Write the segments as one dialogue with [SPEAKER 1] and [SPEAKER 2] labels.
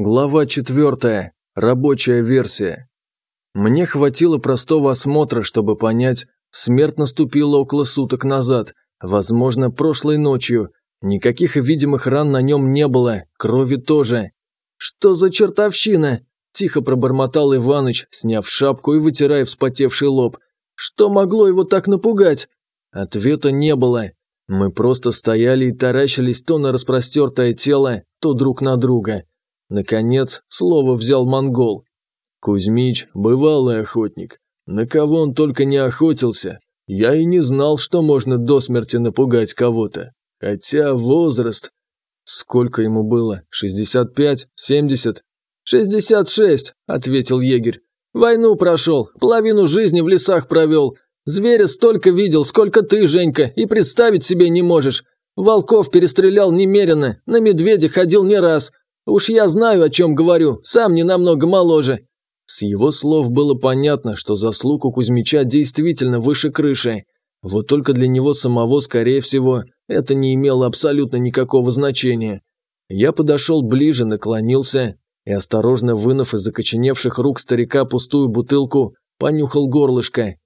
[SPEAKER 1] Глава 4. Рабочая версия. Мне хватило простого осмотра, чтобы понять, смерть наступила около суток назад, возможно, прошлой ночью. Никаких видимых ран на нем не было, крови тоже. «Что за чертовщина?» – тихо пробормотал Иваныч, сняв шапку и вытирая вспотевший лоб. «Что могло его так напугать?» Ответа не было. Мы просто стояли и таращились то на распростертое тело, то друг на друга. Наконец, слово взял монгол. Кузьмич – бывалый охотник. На кого он только не охотился. Я и не знал, что можно до смерти напугать кого-то. Хотя возраст... Сколько ему было? Шестьдесят пять? Семьдесят?
[SPEAKER 2] Шестьдесят шесть, ответил егерь. Войну прошел, половину жизни в лесах провел. Зверя столько видел, сколько ты, Женька, и представить себе не можешь. Волков перестрелял немерено, на медведя ходил не раз, Уж я знаю, о чем говорю, сам не намного моложе».
[SPEAKER 1] С его слов было понятно, что заслуг у Кузьмича действительно выше крыши. Вот только для него самого, скорее всего, это не имело абсолютно никакого значения. Я подошел ближе, наклонился и, осторожно вынув из закоченевших рук старика пустую бутылку, понюхал горлышко.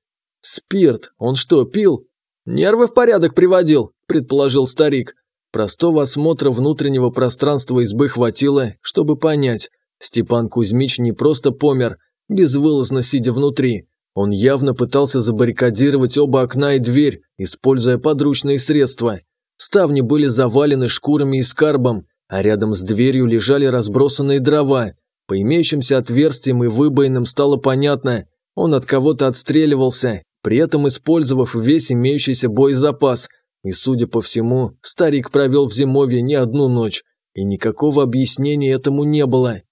[SPEAKER 1] «Спирт? Он что, пил?»
[SPEAKER 2] «Нервы в порядок приводил», – предположил старик.
[SPEAKER 1] Простого осмотра внутреннего пространства избы хватило, чтобы понять, Степан Кузьмич не просто помер, безвылазно сидя внутри. Он явно пытался забаррикадировать оба окна и дверь, используя подручные средства. Ставни были завалены шкурами и скарбом, а рядом с дверью лежали разбросанные дрова. По имеющимся отверстиям и выбоинам стало понятно, он от кого-то отстреливался, при этом использовав весь имеющийся боезапас – и, судя по всему, старик провел в зимовье не одну ночь, и никакого объяснения этому не было.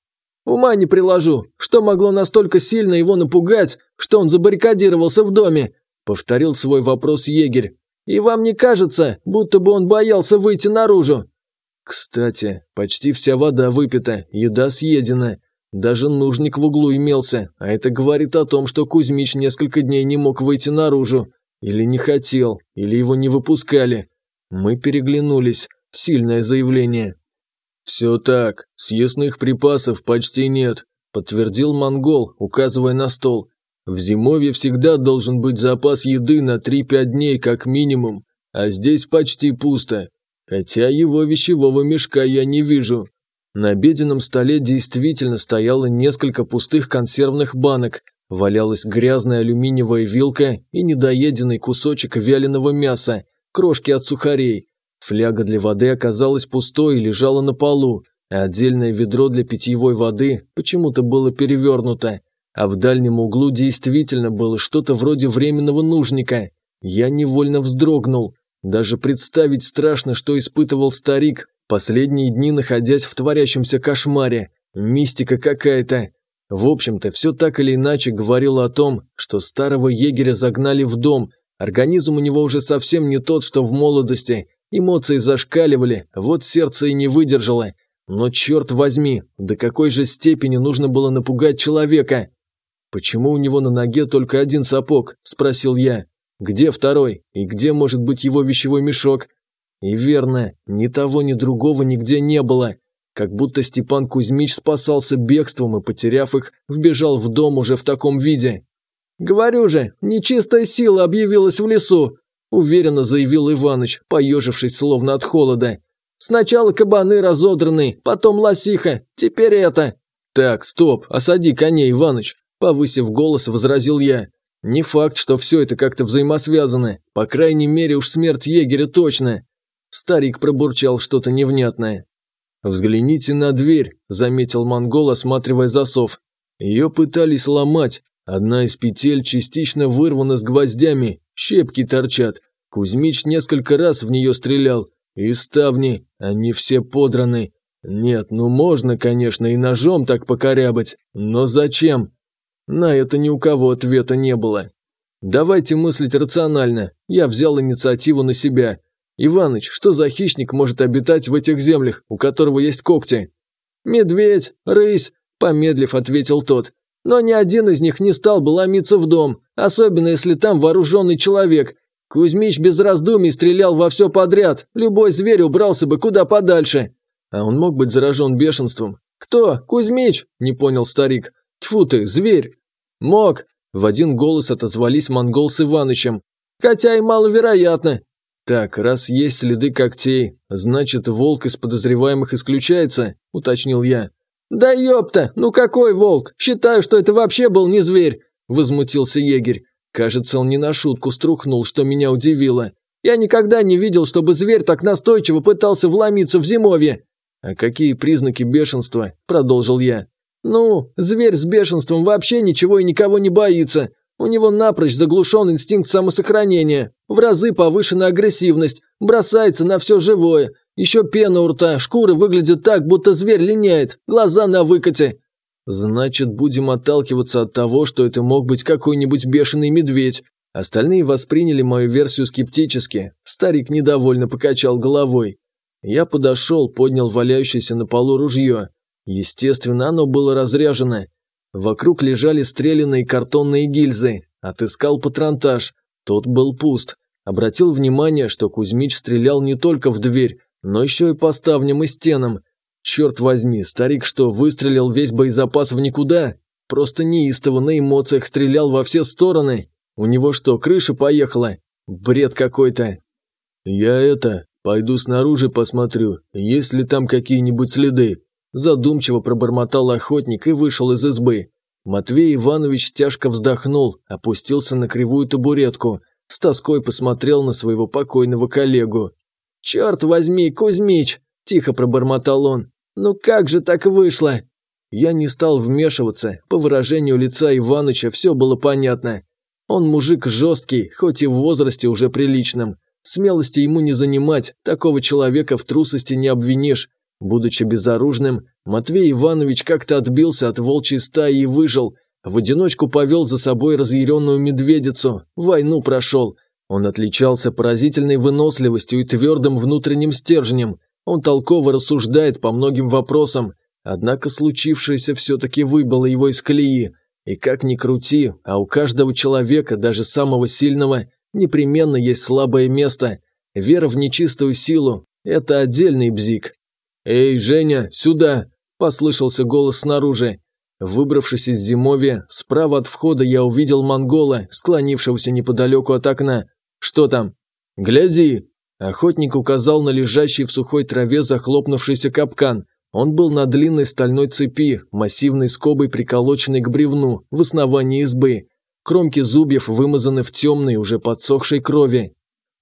[SPEAKER 2] «Ума не приложу, что могло настолько сильно его напугать, что он забаррикадировался в доме?» – повторил свой вопрос егерь. «И вам не кажется, будто бы он боялся выйти наружу?»
[SPEAKER 1] «Кстати, почти вся вода выпита, еда съедена. Даже нужник в углу имелся, а это говорит о том, что Кузьмич несколько дней не мог выйти наружу. Или не хотел, или его не выпускали. Мы переглянулись. Сильное заявление. «Все так, съестных припасов почти нет», – подтвердил монгол, указывая на стол. «В зимовье всегда должен быть запас еды на 3-5 дней как минимум, а здесь почти пусто, хотя его вещевого мешка я не вижу». На обеденном столе действительно стояло несколько пустых консервных банок, Валялась грязная алюминиевая вилка и недоеденный кусочек вяленого мяса, крошки от сухарей. Фляга для воды оказалась пустой и лежала на полу, а отдельное ведро для питьевой воды почему-то было перевернуто. А в дальнем углу действительно было что-то вроде временного нужника. Я невольно вздрогнул. Даже представить страшно, что испытывал старик, последние дни находясь в творящемся кошмаре. Мистика какая-то. В общем-то, все так или иначе говорило о том, что старого егеря загнали в дом, организм у него уже совсем не тот, что в молодости, эмоции зашкаливали, вот сердце и не выдержало. Но черт возьми, до какой же степени нужно было напугать человека? «Почему у него на ноге только один сапог?» – спросил я. «Где второй? И где может быть его вещевой мешок?» И верно, ни того, ни другого нигде не было. Как будто Степан Кузьмич спасался бегством и, потеряв их, вбежал в дом уже в таком виде.
[SPEAKER 2] «Говорю же, нечистая сила объявилась в лесу», – уверенно заявил Иваныч, поежившись словно от холода. «Сначала кабаны разодраны, потом лосиха, теперь это».
[SPEAKER 1] «Так, стоп, осади коней, Иваныч», – повысив голос, возразил я. «Не факт, что все это как-то взаимосвязано, по крайней мере уж смерть егеря точно». Старик пробурчал что-то невнятное. «Взгляните на дверь», – заметил монгол, осматривая засов. Ее пытались ломать. Одна из петель частично вырвана с гвоздями, щепки торчат. Кузьмич несколько раз в нее стрелял. И ставни, они все подраны. Нет, ну можно, конечно, и ножом так покорябать, но зачем? На это ни у кого ответа не было. Давайте мыслить рационально. Я взял инициативу на себя. «Иваныч, что за хищник может обитать в этих землях, у которого есть когти?»
[SPEAKER 2] «Медведь, рысь», – помедлив ответил тот. «Но ни один из них не стал бы ломиться в дом, особенно если там вооруженный человек. Кузьмич без раздумий стрелял во все подряд, любой зверь убрался бы куда подальше».
[SPEAKER 1] А он мог быть заражен бешенством.
[SPEAKER 2] «Кто? Кузьмич?» – не понял старик. «Тьфу ты, зверь!» «Мог!» – в один голос отозвались монгол с Иванычем. «Хотя и маловероятно!» «Так, раз есть следы когтей, значит, волк из подозреваемых исключается?» – уточнил я. «Да ёпта! Ну какой волк? Считаю, что это вообще был не зверь!» – возмутился егерь. Кажется, он не на шутку струхнул, что меня удивило. «Я никогда не видел, чтобы зверь так настойчиво пытался вломиться в зимовье!» «А какие признаки бешенства?» – продолжил я. «Ну, зверь с бешенством вообще ничего и никого не боится. У него напрочь заглушен инстинкт самосохранения, в разы повышенная агрессивность, бросается на все живое. Еще пена у рта, шкура выглядит так, будто зверь линяет, глаза на выкате». «Значит, будем отталкиваться от того, что это мог быть какой-нибудь бешеный медведь». Остальные восприняли мою версию скептически. Старик недовольно покачал головой. Я подошел, поднял валяющееся на полу ружье. Естественно, оно было разряжено. Вокруг лежали стреляные картонные гильзы. Отыскал патронтаж. Тот был пуст. Обратил внимание, что Кузьмич стрелял не только в дверь, но еще и по ставням и стенам. Черт возьми, старик что, выстрелил весь боезапас в никуда? Просто неистово на эмоциях стрелял во все стороны. У него что, крыша поехала? Бред какой-то. Я это, пойду снаружи посмотрю, есть ли там какие-нибудь следы. Задумчиво пробормотал охотник и вышел из избы. Матвей Иванович тяжко вздохнул, опустился на кривую табуретку, с тоской посмотрел на своего покойного коллегу. «Черт возьми, Кузьмич!» – тихо пробормотал он. «Ну как же так вышло?» Я не стал вмешиваться, по выражению лица Иваныча все было понятно. Он мужик жесткий, хоть и в возрасте уже приличном. Смелости ему не занимать, такого человека в трусости не обвинишь. Будучи безоружным, Матвей Иванович как-то отбился от волчьей стаи и выжил. В одиночку повел за собой разъяренную медведицу, войну прошел. Он отличался поразительной выносливостью и твердым внутренним стержнем. Он толково рассуждает по многим вопросам, однако случившееся все-таки выбило его из колеи. И как ни крути, а у каждого человека, даже самого сильного, непременно есть слабое место. Вера в нечистую силу – это отдельный бзик. «Эй, Женя, сюда!» – послышался голос снаружи. Выбравшись из зимовья, справа от входа я увидел монгола, склонившегося неподалеку от окна. «Что там?» «Гляди!» Охотник указал на лежащий в сухой траве захлопнувшийся капкан. Он был на длинной стальной цепи, массивной скобой приколоченной к бревну, в основании избы. Кромки зубьев вымазаны в темной, уже подсохшей крови.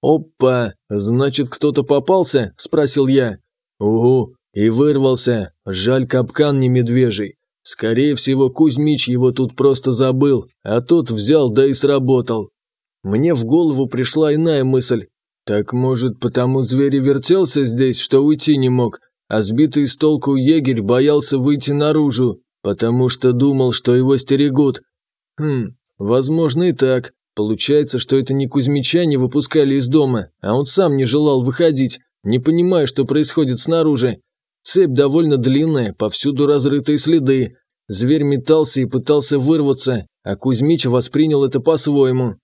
[SPEAKER 2] «Опа! Значит, кто-то попался?» – спросил я. «Угу, и вырвался. Жаль, капкан не медвежий. Скорее всего, Кузьмич его тут просто забыл, а тот взял да и сработал». Мне в голову пришла иная мысль. Так может, потому зверь и вертелся здесь, что уйти не мог, а сбитый с толку егерь боялся выйти наружу, потому что думал, что его стерегут. Хм, возможно и так. Получается, что это не Кузьмича не выпускали из дома, а он сам не желал выходить, не понимая, что происходит снаружи. Цепь довольно длинная, повсюду разрытые следы. Зверь метался и пытался вырваться, а Кузьмич воспринял это по-своему.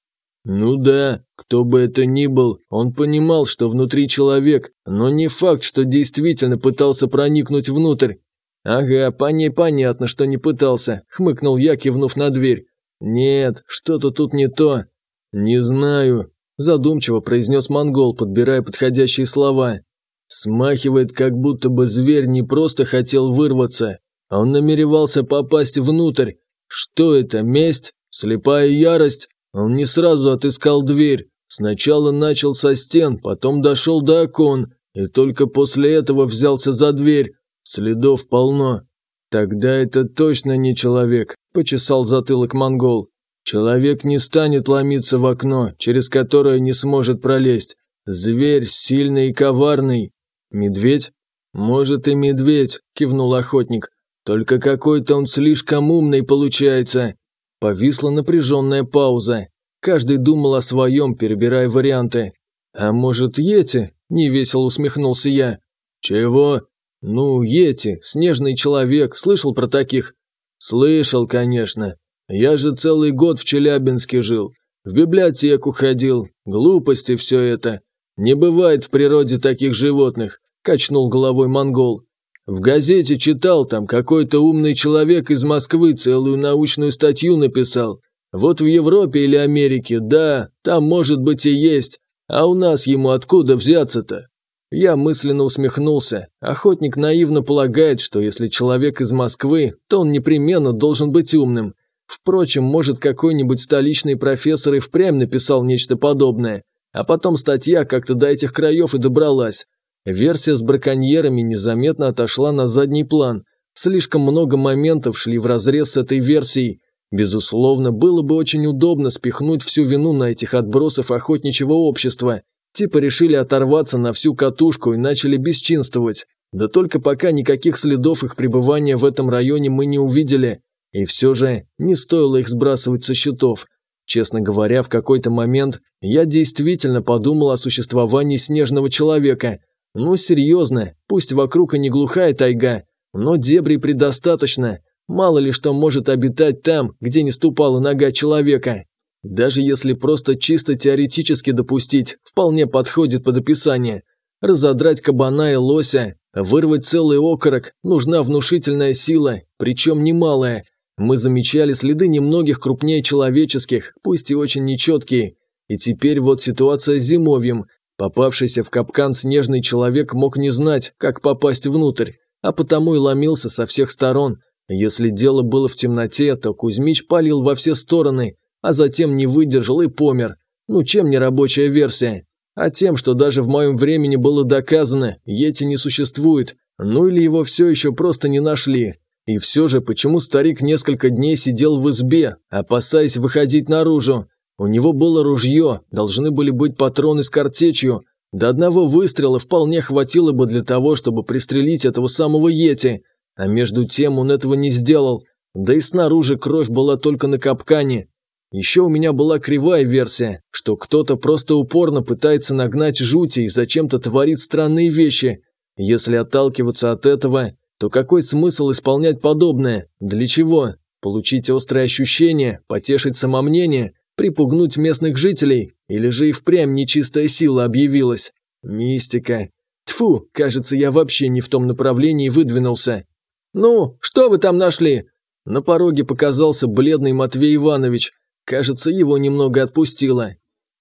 [SPEAKER 2] Ну да, кто бы это ни был, он понимал, что внутри человек, но не факт, что действительно пытался проникнуть внутрь. Ага, по ней понятно, что не пытался, хмыкнул я, кивнув на дверь. Нет, что-то тут не то. Не знаю, задумчиво произнес монгол, подбирая подходящие слова. Смахивает, как будто бы зверь не просто хотел вырваться, а он намеревался попасть внутрь. Что это, месть? Слепая ярость? Он не сразу отыскал дверь. Сначала начал со стен, потом дошел до окон, и только после этого взялся за дверь. Следов полно. Тогда это точно не человек, почесал затылок монгол. Человек не станет ломиться в окно, через которое не сможет пролезть. Зверь сильный и коварный. Медведь? Может и медведь, кивнул охотник. Только какой-то он слишком умный получается. Повисла напряженная пауза. Каждый думал о своем, перебирая варианты. А может, Йети? Невесело усмехнулся я. Чего? Ну, Йети, снежный человек, слышал про таких? Слышал, конечно. Я же целый год в Челябинске жил, в библиотеку ходил, глупости все это. Не бывает в природе таких животных, качнул головой монгол.
[SPEAKER 1] В газете читал, там какой-то умный человек из Москвы целую научную статью написал. Вот в Европе или Америке, да, там может быть и есть, а у нас ему откуда взяться-то? Я мысленно усмехнулся. Охотник наивно полагает, что если человек из Москвы, то он непременно должен быть умным. Впрочем, может какой-нибудь столичный профессор и впрямь написал нечто подобное. А потом статья как-то до этих краев и добралась. Версия с браконьерами незаметно отошла на задний план. Слишком много моментов шли вразрез с этой версией. Безусловно, было бы очень удобно спихнуть всю вину на этих отбросов охотничьего общества. Типа решили оторваться на всю катушку и начали бесчинствовать. Да только пока никаких следов их пребывания в этом районе мы не увидели. И все же не стоило их сбрасывать со счетов. Честно говоря, в какой-то момент я действительно подумал о существовании снежного человека – ну, серьезно, пусть вокруг и не глухая тайга, но дебри предостаточно. Мало ли что может обитать там, где не ступала нога человека. Даже если просто чисто теоретически допустить, вполне подходит под описание. Разодрать кабана и лося, вырвать целый окорок, нужна внушительная сила, причем немалая. Мы замечали следы немногих крупнее человеческих, пусть и очень нечеткие. И теперь вот ситуация с зимовьем. Попавшийся в капкан снежный человек мог не знать, как попасть внутрь, а потому и ломился со всех сторон. Если дело было в темноте, то Кузьмич палил во все стороны, а затем не выдержал и помер. Ну чем не рабочая версия? А тем, что даже в моем времени было доказано, Йети не существует, ну или его все еще просто не нашли. И все же, почему старик несколько дней сидел в избе, опасаясь выходить наружу? У него было ружье, должны были быть патроны с картечью. До одного выстрела вполне хватило бы для того, чтобы пристрелить этого самого Йети. А между тем он этого не сделал. Да и снаружи кровь была только на капкане. Еще у меня была кривая версия, что кто-то просто упорно пытается нагнать жути и зачем-то творит странные вещи. Если отталкиваться от этого, то какой смысл исполнять подобное? Для чего? Получить острые ощущения, потешить самомнение – Припугнуть местных жителей? Или же и впрямь нечистая сила объявилась? Мистика. Тфу, кажется, я вообще не в том направлении выдвинулся. «Ну, что вы там нашли?» На пороге показался бледный Матвей Иванович. Кажется, его немного отпустило.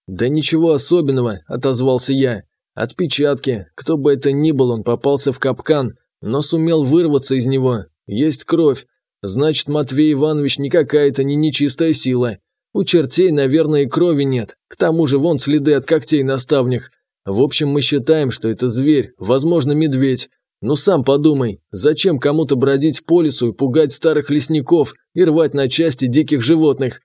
[SPEAKER 1] «Да ничего особенного», – отозвался я. «Отпечатки. Кто бы это ни был, он попался в капкан, но сумел вырваться из него. Есть кровь. Значит, Матвей Иванович не какая-то не нечистая сила. У чертей, наверное, и крови нет. К тому же вон следы от когтей на ставнях. В общем, мы считаем, что это зверь, возможно, медведь. Ну сам подумай, зачем кому-то бродить по лесу и пугать старых лесников и рвать на части диких животных?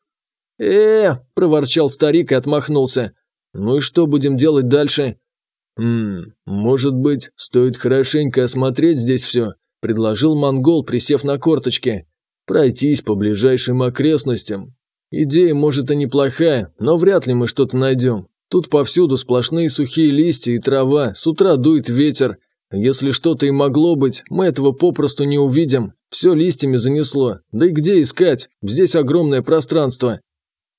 [SPEAKER 1] э, проворчал старик и отмахнулся. «Ну и что будем делать дальше?» «Ммм, может быть, стоит хорошенько осмотреть здесь все», – предложил монгол, присев на корточки. «Пройтись по ближайшим окрестностям, Идея, может, и неплохая, но вряд ли мы что-то найдем. Тут повсюду сплошные сухие листья и трава, с утра дует ветер. Если что-то и могло быть, мы этого попросту не увидим. Все листьями занесло. Да и где искать? Здесь огромное пространство.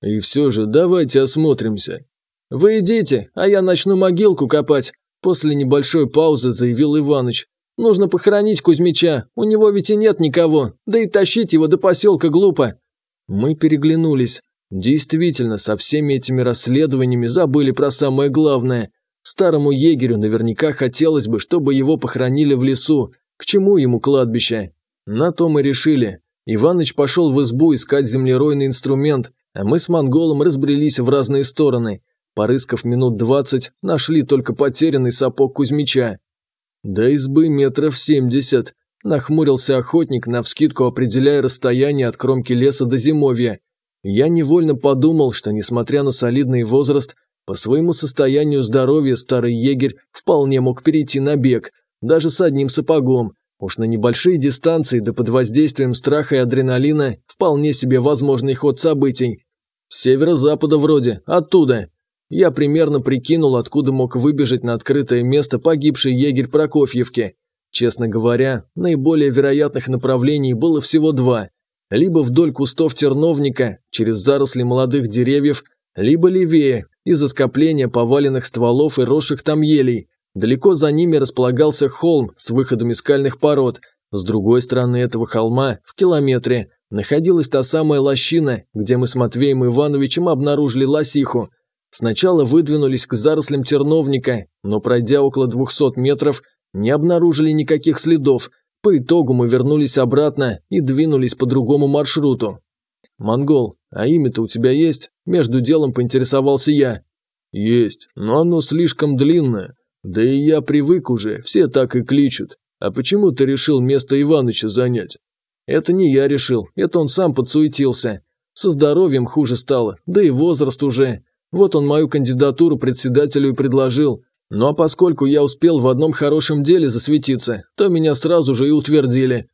[SPEAKER 1] И все же, давайте осмотримся. Вы идите, а я начну могилку копать. После небольшой паузы заявил Иваныч. Нужно похоронить Кузьмича, у него ведь и нет никого, да и тащить его до поселка глупо. Мы переглянулись. Действительно, со всеми этими расследованиями забыли про самое главное. Старому егерю наверняка хотелось бы, чтобы его похоронили в лесу. К чему ему кладбище? На то мы решили. Иваныч пошел в избу искать землеройный инструмент, а мы с монголом разбрелись в разные стороны. Порыскав минут двадцать, нашли только потерянный сапог Кузьмича. До избы метров семьдесят, Нахмурился охотник, навскидку определяя расстояние от кромки леса до зимовья. Я невольно подумал, что, несмотря на солидный возраст, по своему состоянию здоровья старый егерь вполне мог перейти на бег, даже с одним сапогом. Уж на небольшие дистанции, да под воздействием страха и адреналина, вполне себе возможный ход событий. С северо-запада вроде, оттуда. Я примерно прикинул, откуда мог выбежать на открытое место погибший егерь Прокофьевки. Честно говоря, наиболее вероятных направлений было всего два. Либо вдоль кустов терновника, через заросли молодых деревьев, либо левее, из-за скопления поваленных стволов и росших там елей. Далеко за ними располагался холм с выходами скальных пород. С другой стороны этого холма, в километре, находилась та самая лощина, где мы с Матвеем Ивановичем обнаружили лосиху. Сначала выдвинулись к зарослям терновника, но пройдя около 200 метров, не обнаружили никаких следов. По итогу мы вернулись обратно и двинулись по другому маршруту. «Монгол, а имя-то у тебя есть?» Между делом поинтересовался я. «Есть, но оно слишком длинное. Да и я привык уже, все так и кличут. А почему ты решил место Иваныча занять?» «Это не я решил, это он сам подсуетился. Со здоровьем хуже стало, да и возраст уже. Вот он мою кандидатуру председателю и предложил. Ну а поскольку я успел в одном хорошем деле засветиться, то меня сразу же и утвердили.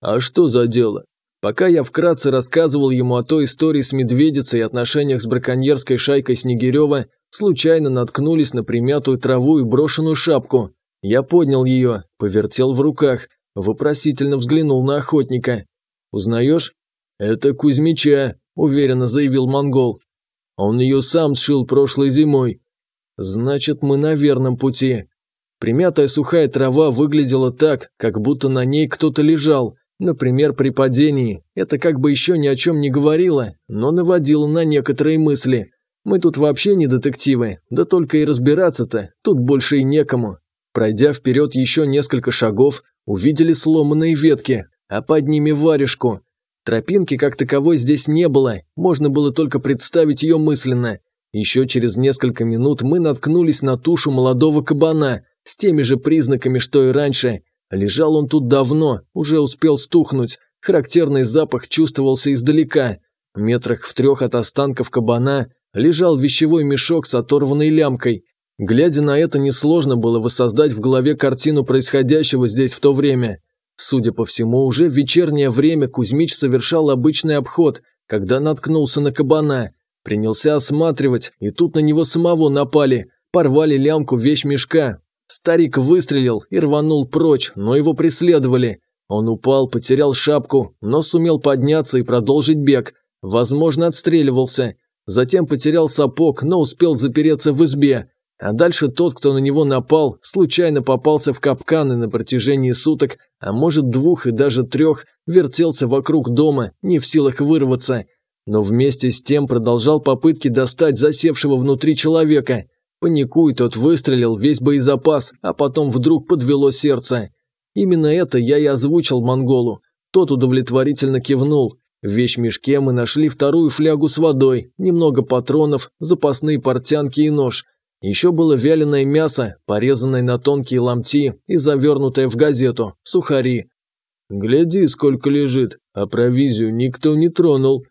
[SPEAKER 1] А что за дело? Пока я вкратце рассказывал ему о той истории с медведицей и отношениях с браконьерской шайкой Снегирева, случайно наткнулись на примятую траву и брошенную шапку. Я поднял ее, повертел в руках, вопросительно взглянул на охотника. «Узнаешь?» «Это Кузьмича», – уверенно заявил монгол. «Он ее сам сшил прошлой зимой. Значит, мы на верном пути. Примятая сухая трава выглядела так, как будто на ней кто-то лежал. Например, при падении. Это как бы еще ни о чем не говорило, но наводило на некоторые мысли. Мы тут вообще не детективы, да только и разбираться-то, тут больше и некому. Пройдя вперед еще несколько шагов, увидели сломанные ветки, а под ними варежку. Тропинки как таковой здесь не было, можно было только представить ее мысленно – еще через несколько минут мы наткнулись на тушу молодого кабана с теми же признаками, что и раньше. Лежал он тут давно, уже успел стухнуть. Характерный запах чувствовался издалека. Метрах в трех от останков кабана лежал вещевой мешок с оторванной лямкой. Глядя на это, несложно было воссоздать в голове картину происходящего здесь в то время. Судя по всему, уже в вечернее время Кузьмич совершал обычный обход, когда наткнулся на кабана – Принялся осматривать, и тут на него самого напали, порвали лямку вещмешка. Старик выстрелил и рванул прочь, но его преследовали. Он упал, потерял шапку, но сумел подняться и продолжить бег. Возможно, отстреливался. Затем потерял сапог, но успел запереться в избе. А дальше тот, кто на него напал, случайно попался в капканы на протяжении суток, а может двух и даже трех, вертелся вокруг дома, не в силах вырваться – но вместе с тем продолжал попытки достать засевшего внутри человека. Паникуй, тот выстрелил весь боезапас, а потом вдруг подвело сердце. Именно это я и озвучил монголу. Тот удовлетворительно кивнул. В вещмешке мы нашли вторую флягу с водой, немного патронов, запасные портянки и нож. Еще было вяленое мясо, порезанное на тонкие ломти и завернутое в газету, сухари. «Гляди, сколько лежит, а провизию никто не тронул»,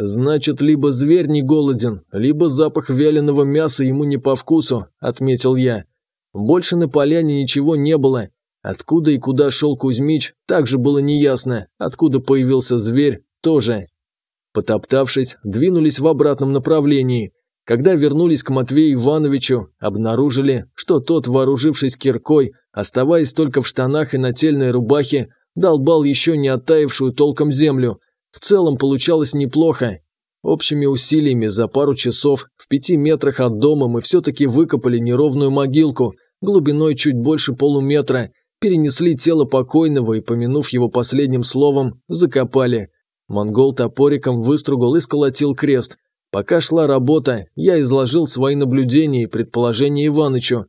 [SPEAKER 1] «Значит, либо зверь не голоден, либо запах вяленого мяса ему не по вкусу», – отметил я. Больше на поляне ничего не было. Откуда и куда шел Кузьмич, также было неясно. Откуда появился зверь, тоже. Потоптавшись, двинулись в обратном направлении. Когда вернулись к Матвею Ивановичу, обнаружили, что тот, вооружившись киркой, оставаясь только в штанах и нательной рубахе, долбал еще не оттаившую толком землю – в целом получалось неплохо. Общими усилиями за пару часов в пяти метрах от дома мы все-таки выкопали неровную могилку, глубиной чуть больше полуметра, перенесли тело покойного и, помянув его последним словом, закопали. Монгол топориком выстругал и сколотил крест. Пока шла работа, я изложил свои наблюдения и предположения Иванычу.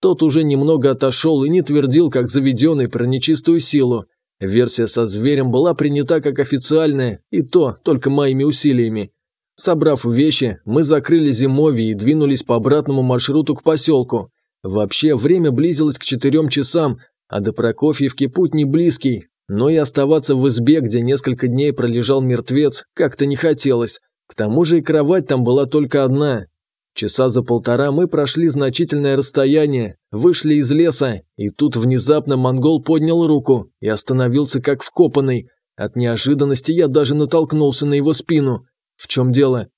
[SPEAKER 1] Тот уже немного отошел и не твердил, как заведенный, про нечистую силу. Версия со зверем была принята как официальная, и то только моими усилиями. Собрав вещи, мы закрыли зимовье и двинулись по обратному маршруту к поселку. Вообще, время близилось к четырем часам, а до Прокофьевки путь не близкий, но и оставаться в избе, где несколько дней пролежал мертвец, как-то не хотелось. К тому же и кровать там была только одна, Часа за полтора мы прошли значительное расстояние, вышли из леса, и тут внезапно монгол поднял руку и остановился как вкопанный. От неожиданности я даже натолкнулся на его спину. В чем дело?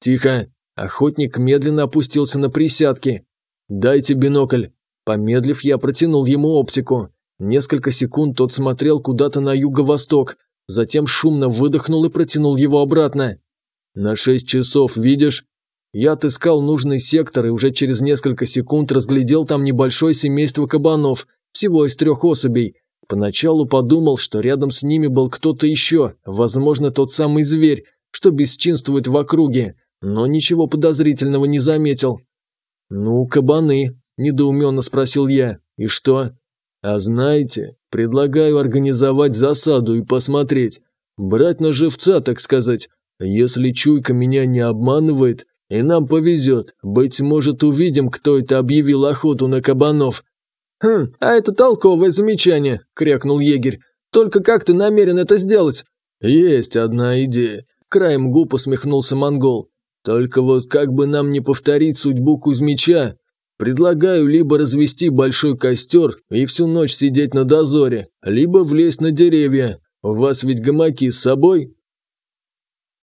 [SPEAKER 1] Тихо. Охотник медленно опустился на присядки. «Дайте бинокль». Помедлив, я протянул ему оптику. Несколько секунд тот смотрел куда-то на юго-восток, затем шумно выдохнул и протянул его обратно. «На шесть часов, видишь?» Я отыскал нужный сектор и уже через несколько секунд разглядел там небольшое семейство кабанов, всего из трех особей. Поначалу подумал, что рядом с ними был кто-то еще, возможно, тот самый зверь, что бесчинствует в округе, но ничего подозрительного не заметил. «Ну, кабаны», – недоуменно спросил я. «И что?» «А знаете, предлагаю организовать засаду и посмотреть. Брать на живца, так сказать. Если чуйка меня не обманывает, и нам повезет, быть может, увидим, кто это объявил охоту на кабанов».
[SPEAKER 2] «Хм, а это толковое замечание», – крякнул егерь. «Только как ты намерен это сделать?»
[SPEAKER 1] «Есть одна идея», – краем губ усмехнулся монгол. «Только вот как бы нам не повторить судьбу Кузьмича, предлагаю либо развести большой костер и всю ночь сидеть на дозоре, либо влезть на деревья. У вас ведь гамаки с собой?»